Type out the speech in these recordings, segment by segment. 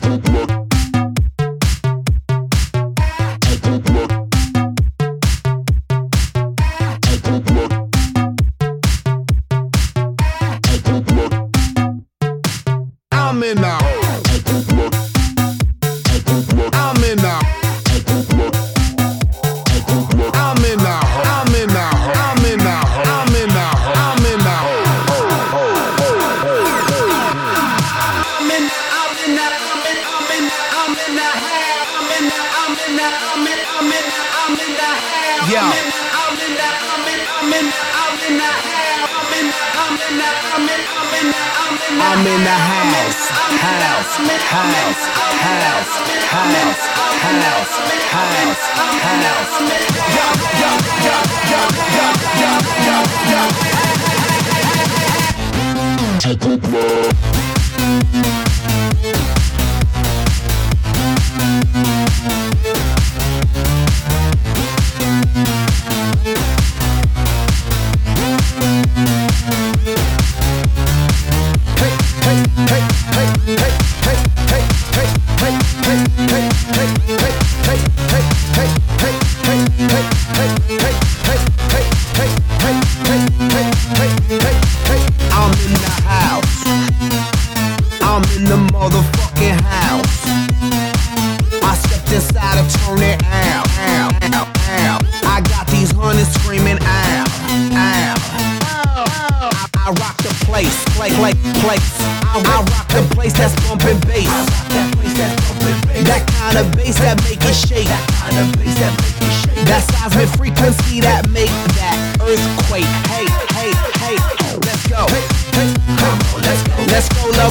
blood, blood.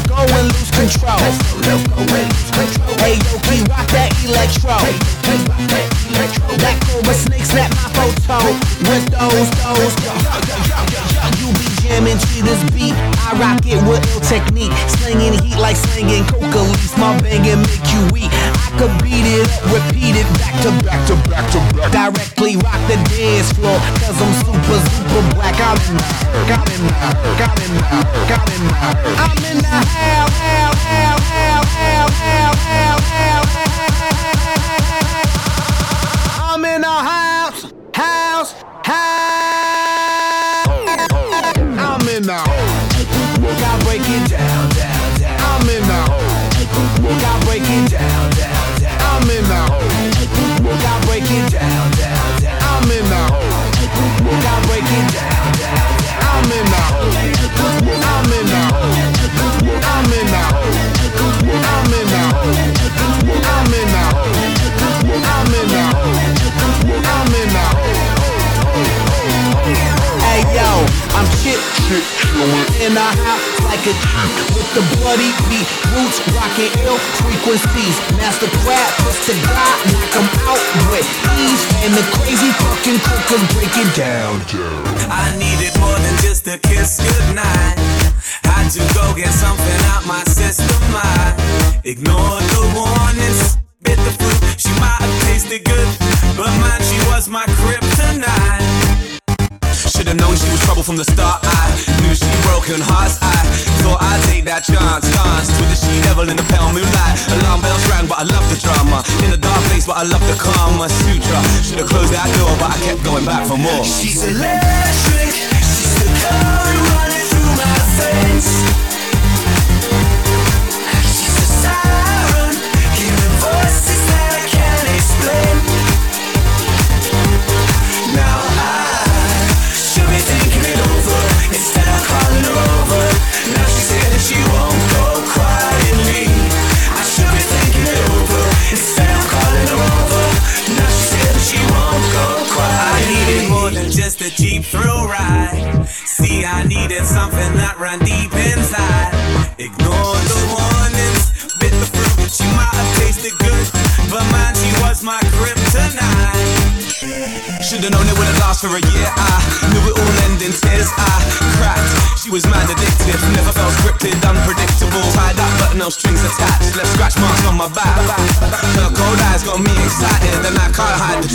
go and lose control. Hey, yo, rock that electro hey, hey, Let go of snakes, snap my those, those. You be jamming to this beat. I rock it with ill technique, slinging heat like slinging coca leaves. My banging make you weak. I could beat it up, repeat it back to back to back to back. Directly rock the dance floor, I'm super, super black. I'm in the hurt, I'm in the hurt, I'm in the hurt, I'm in the hurt in the house, house, house. I'm in the house. I break it down, down, down. I'm in the house. I break it down, down, down. I'm in the house. I break it down, down, down. I'm in the house. I break it down, down, down. I'm in the house. I'm in the house. I'm chip in a house like a chip, with the bloody beat, roots rocking ill frequencies. Master practice to God, knock 'em out with ease, and the crazy fucking cooker break it down. I needed more than just a kiss goodnight. Had to go get something out my system? I ignored the warnings bit the fruit. She might have tasted good, but mine, she was my kryptonite. Should have known she was trouble from the start. I knew she broken hearts. I thought I'd take that chance. Dance with the she devil in the pale moonlight. Alarm bells rang, but I love the drama. In a dark place, but I love the Kama Sutra. Should have closed that door, but I kept going back for more. She's electric. She's the current running through my veins. She's the sound.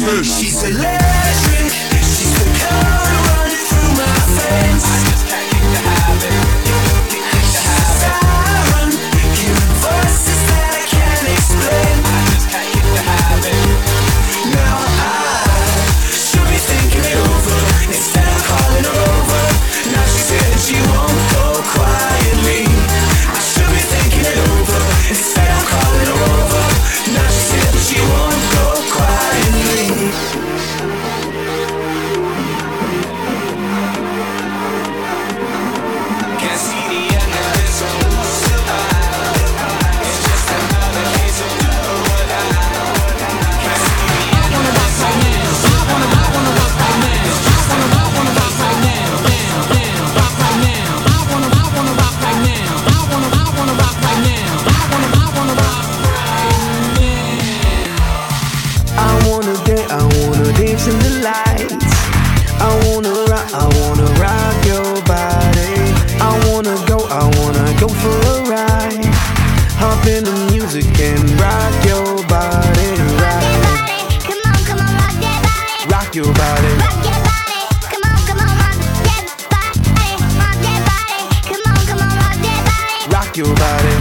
first. She said, let ask you about Come on, come on, mom, get about it. Mom, get. Come on, come on. Rock your body.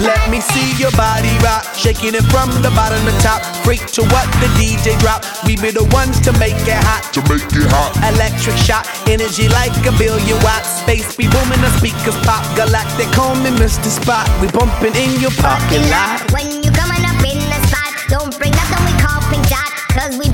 Let me see your body rock, shaking it from the bottom to top. Freak to what the DJ drop. We be the ones to make it hot. To make it hot. Electric shot, energy like a billion watts. Space be booming, the speakers pop. Galactic, call me Mr. Spot. We bumping in your parking lot. When Cause we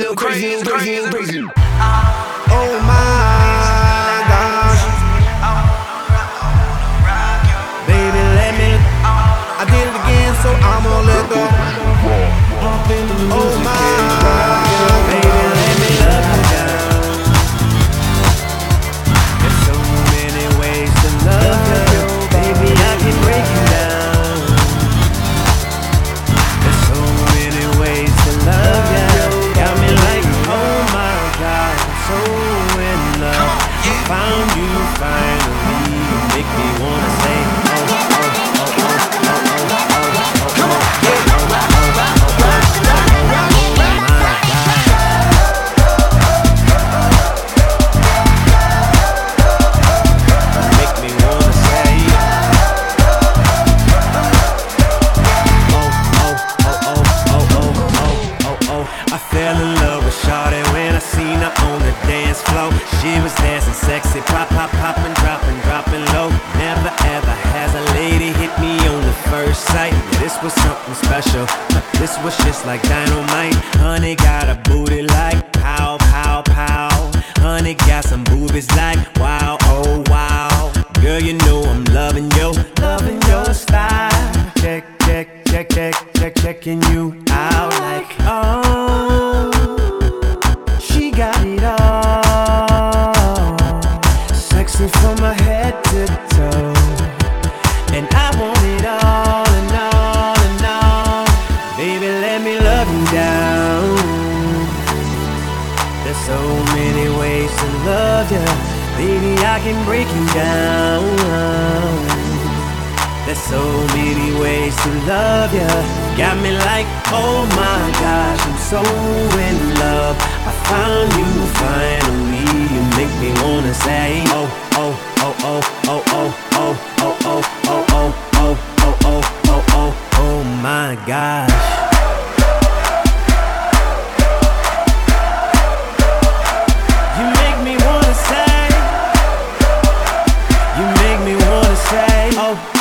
little crazy, crazy, crazy. Ah, oh my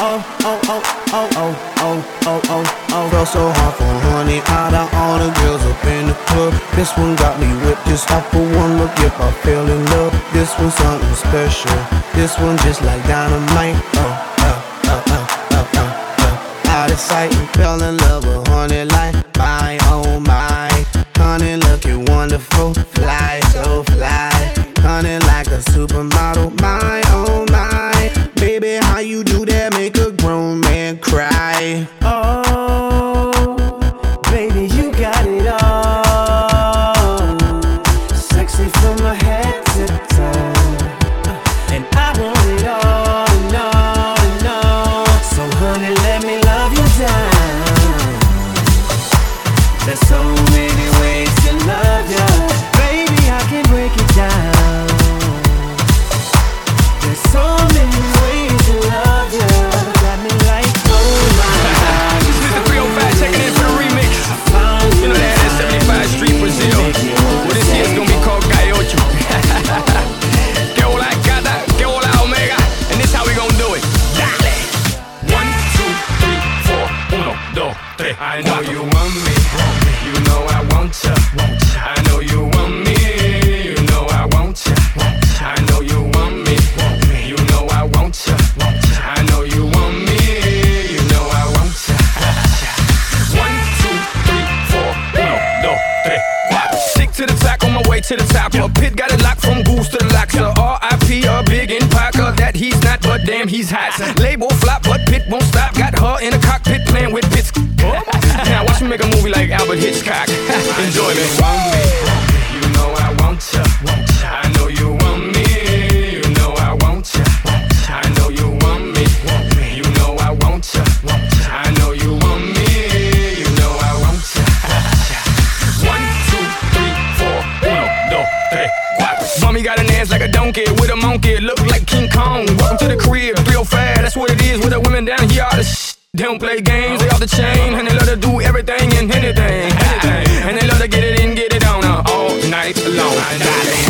Oh, oh, oh, oh, oh, oh, oh, oh, oh, oh. Felt so hard for honey. Out of all the girls up in the club, this one got me with this off for one look. If I fell in love, this one's something special. This one just like dynamite. Oh, oh, oh, oh, oh, oh, oh. Out of sight and fell in love with honey like my oh my. Honey looking wonderful, fly so fly. Honey like a supermodel, oh my. You know I want ya. I know you want me. You know I want ya. I know you want me. You know I want ya. I know you want me. You know I want ya. One, two, three, four. Uno, dos, tres, cuatro. Mommy got an ass like a donkey with a monkey. Look like King Kong. Welcome to the crib. Real fast. That's what it is with the women down here. All they don't play games. life alone.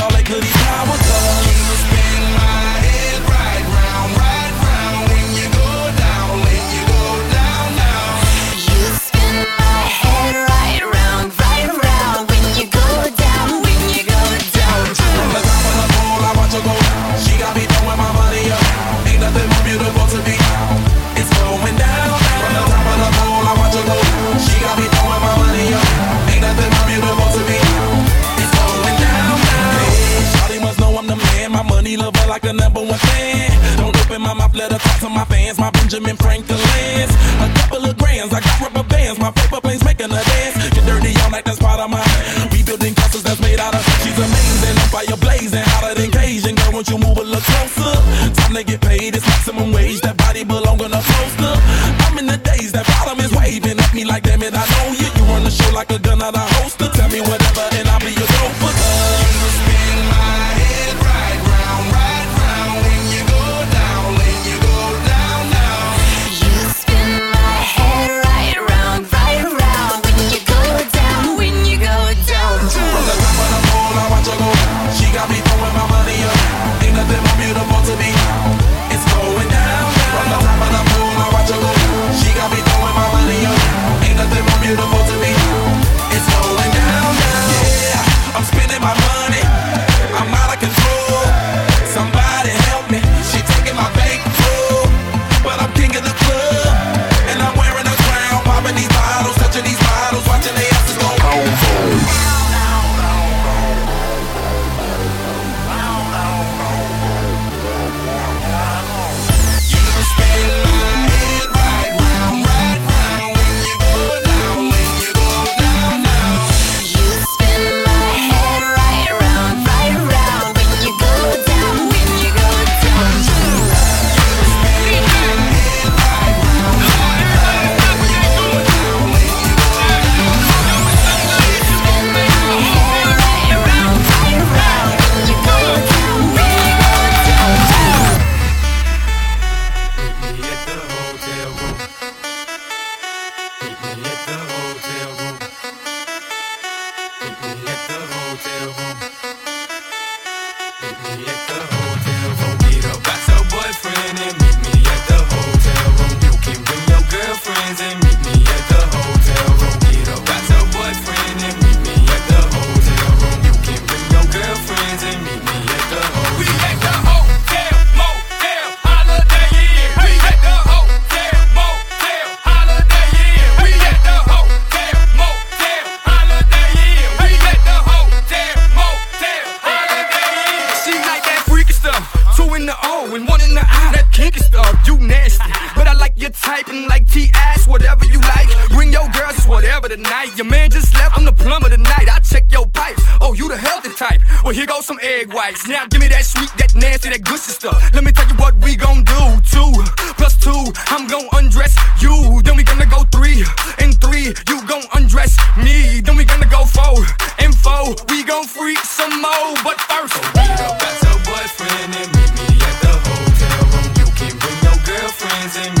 been praying need, then we gonna go for info. We gon' freak some more, but first, so read about your boyfriend and meet me at the hotel room. You can bring your girlfriends and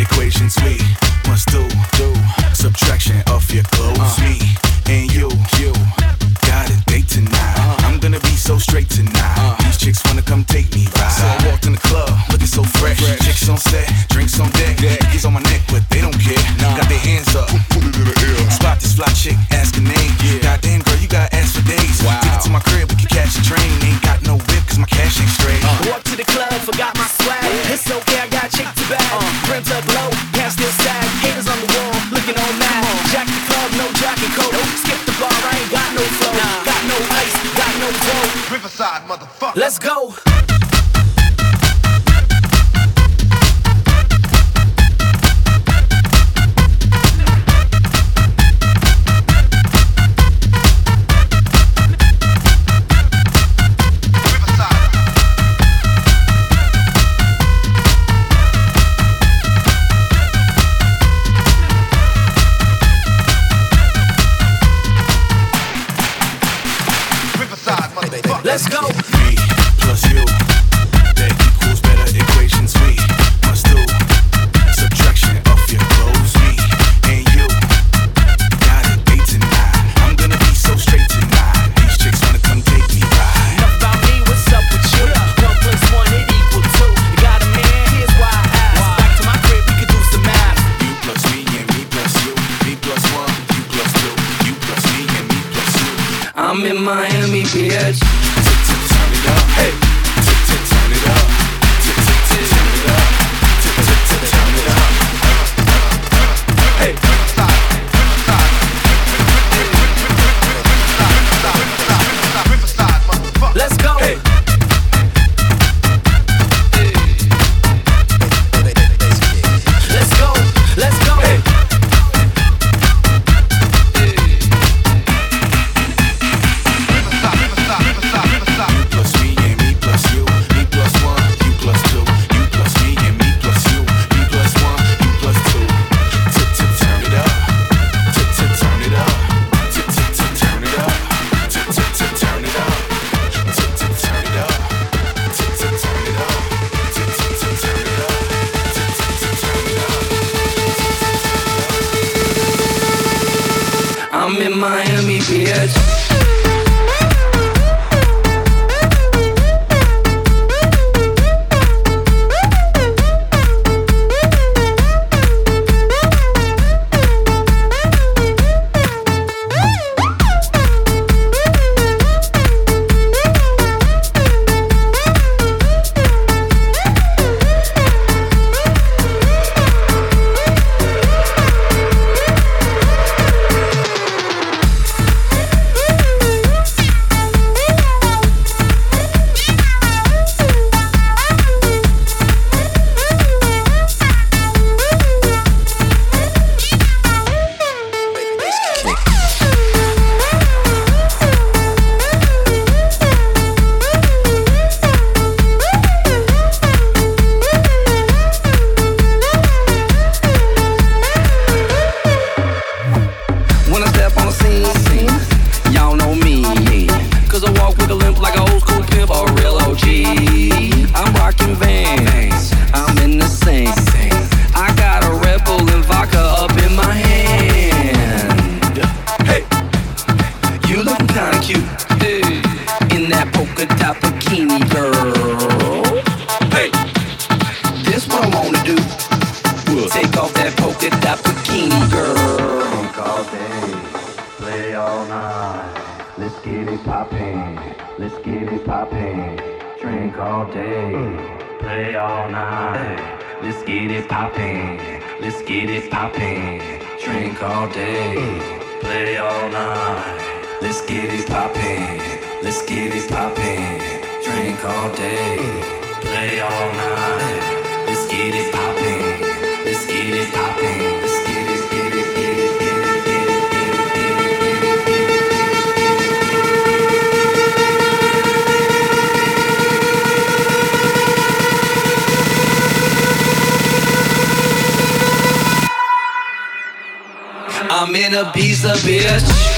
equations we all night. Let's get it poppin', let's get it poppin'. Drink all day, play all night. Let's get it poppin', let's get it poppin'. Drink all day, play all night. Let's get it poppin', let's get it poppin'. Drink all day, play all night. Let's get it poppin', let's get it poppin'. I'm in a pizza, bitch.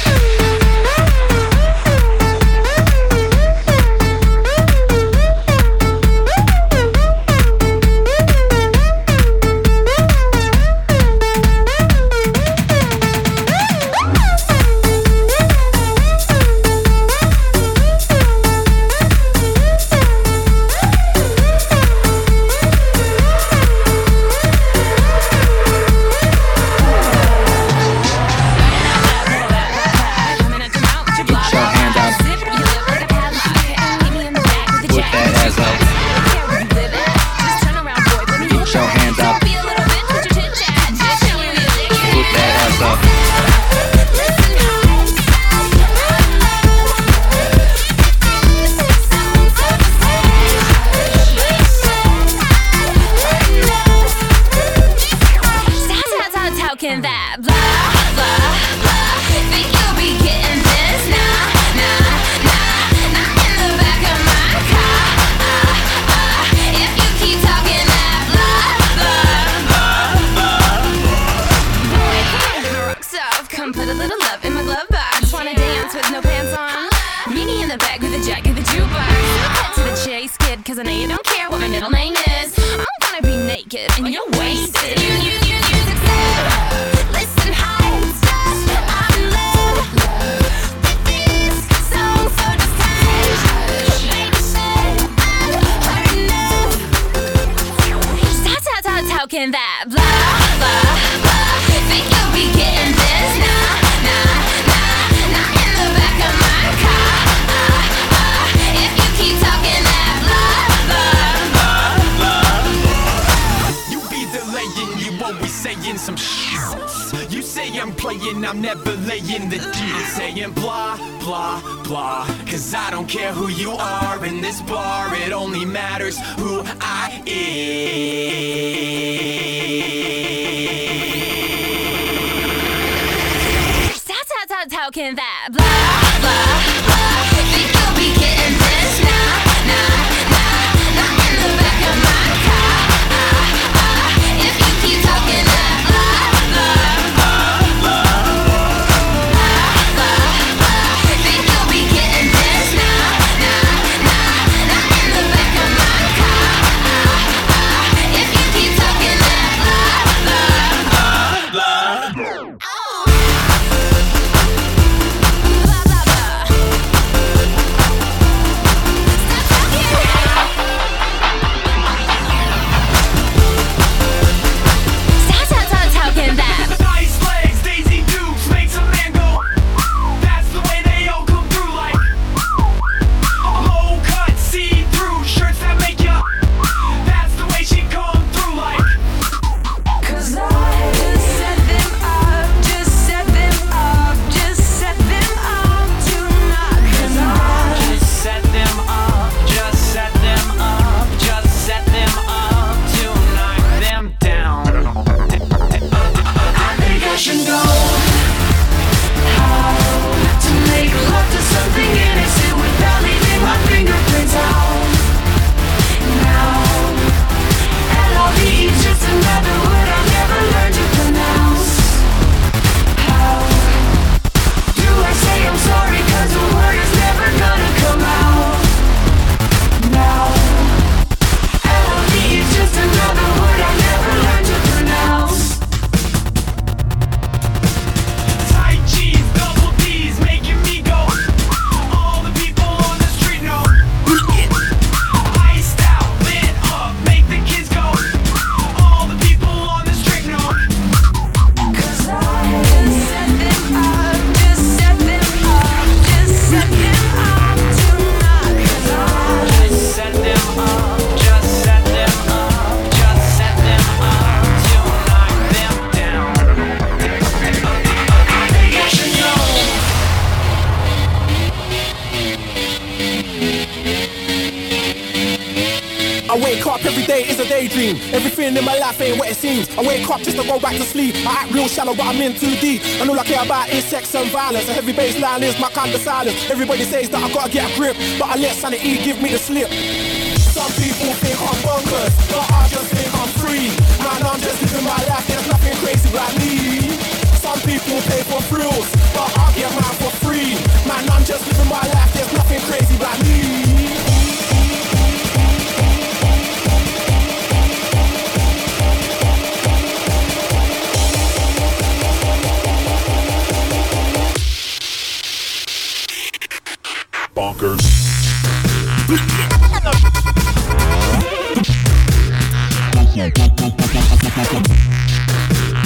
In the back with a jack of the jukebox. Cut to the chase, kid, cause I know you don't care what my middle name is. I'm gonna be naked and you're wasted. You, you, you, dead. Listen, high. I'm in love with this song, so. Baby I've enough. Talking that blah I'm playing, I'm never laying the deal. Saying blah, blah, blah. Cause I don't care who you are in this bar, it only matters who I am. Stop, stop talking that blah blah blah. what they say is that I gotta get a grip, but I let sanity give me the slip.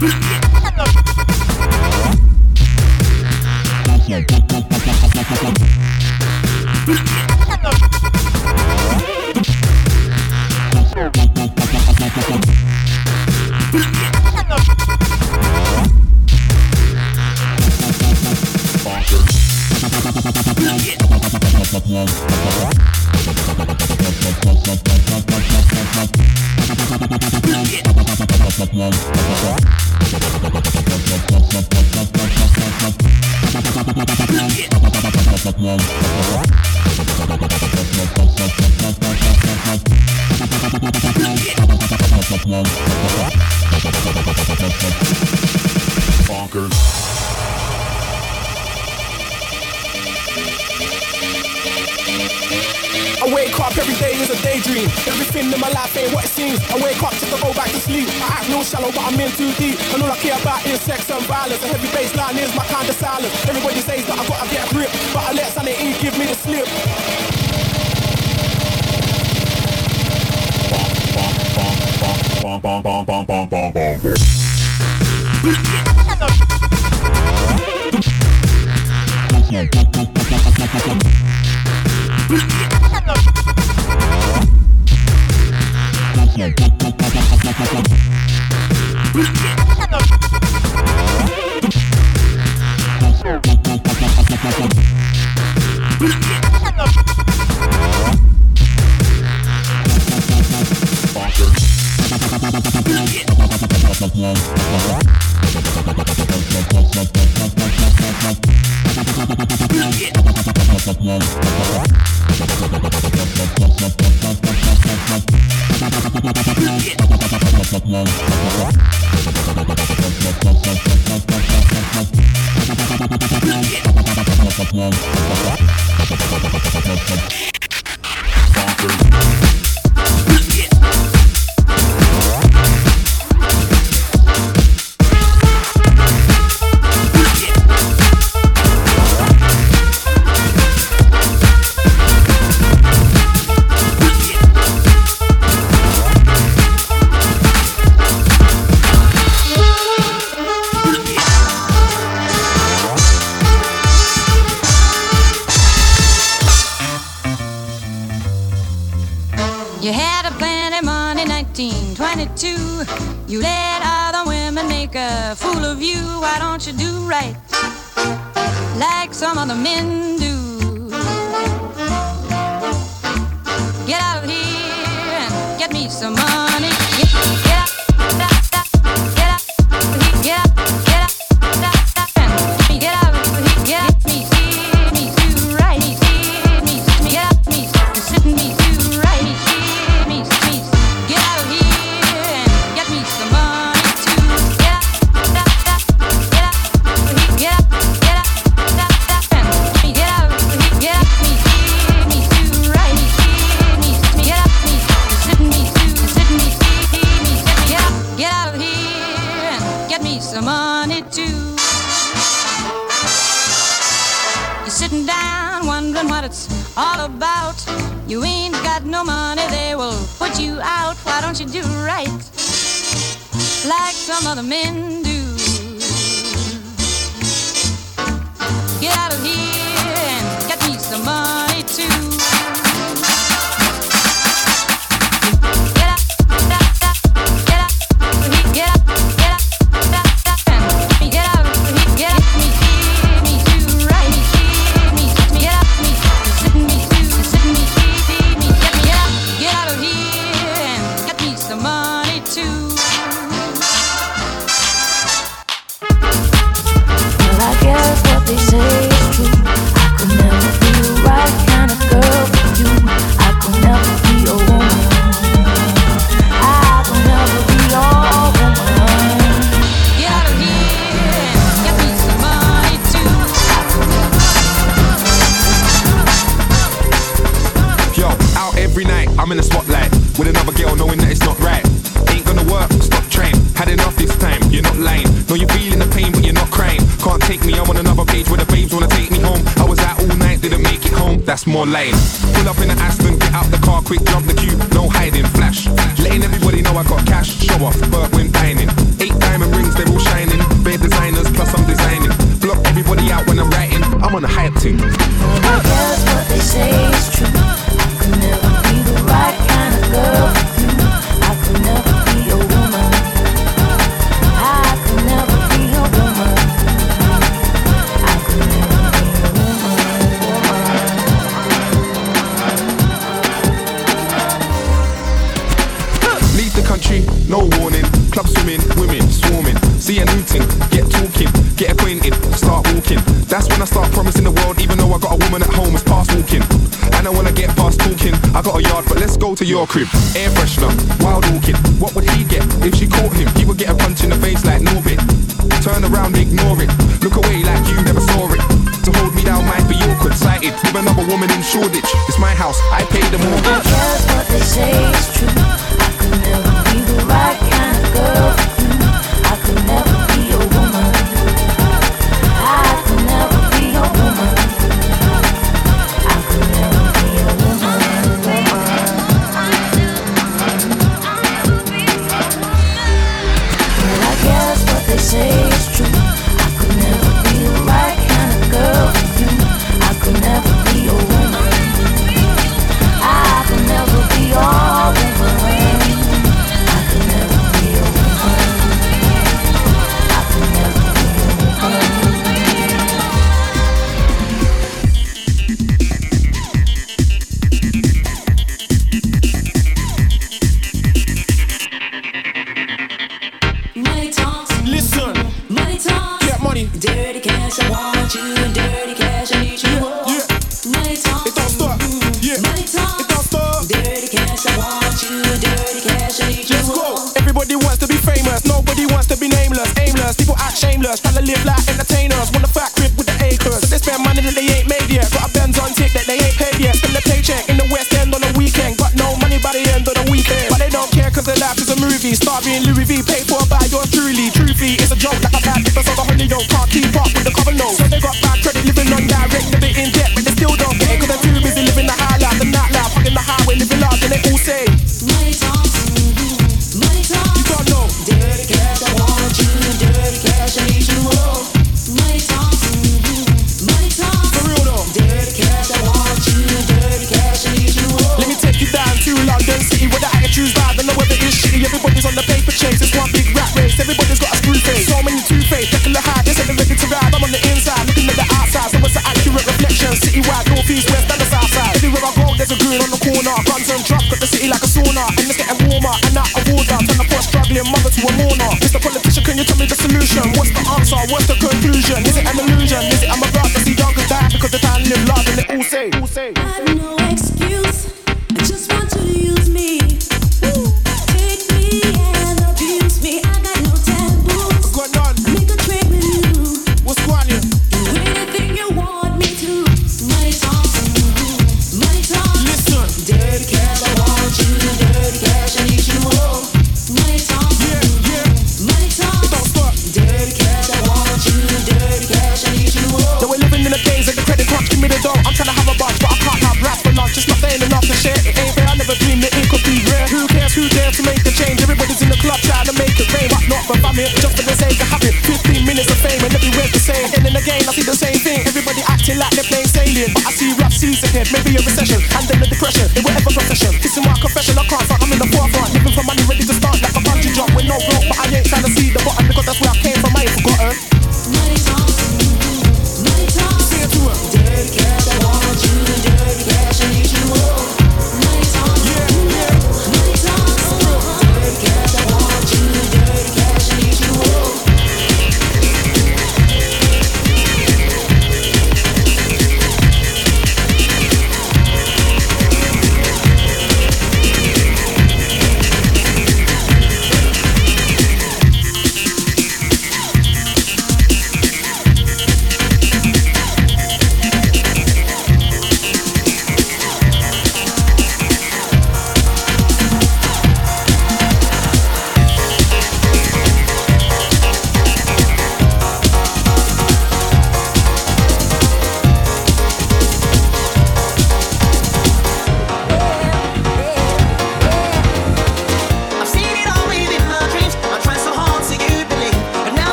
Bring Fucker. You let other women make a fool of you. Why don't you do right? Like some other men they all say,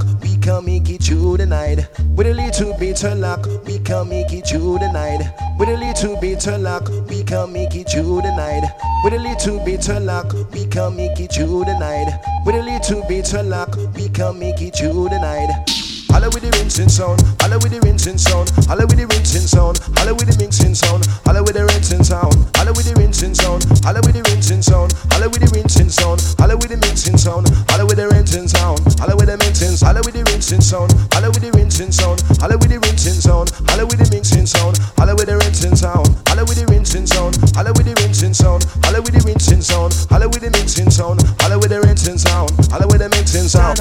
luck, we can make it through the night. With a little bit of luck, we can make it through the night. With a little bit of luck, we can make it through the night. With a little bit of luck, we can make it through the night. With a little bit of luck, we can make it through the night. Holla with the rinsing sound, holla with the rinsing sound, holla with the rinsing sound, holla with the mixing sound, holla with the rinsing sound. sound. Holla with the rinsing sound. Holla with the rinsing sound. Holla with the rinsing sound. Holla with the rinsing sound. Holla with the rinsing sound. Holla with the rinsing sound. Holla with the rinsing sound. Holla with the rinsing sound. Holla with the rinsing sound.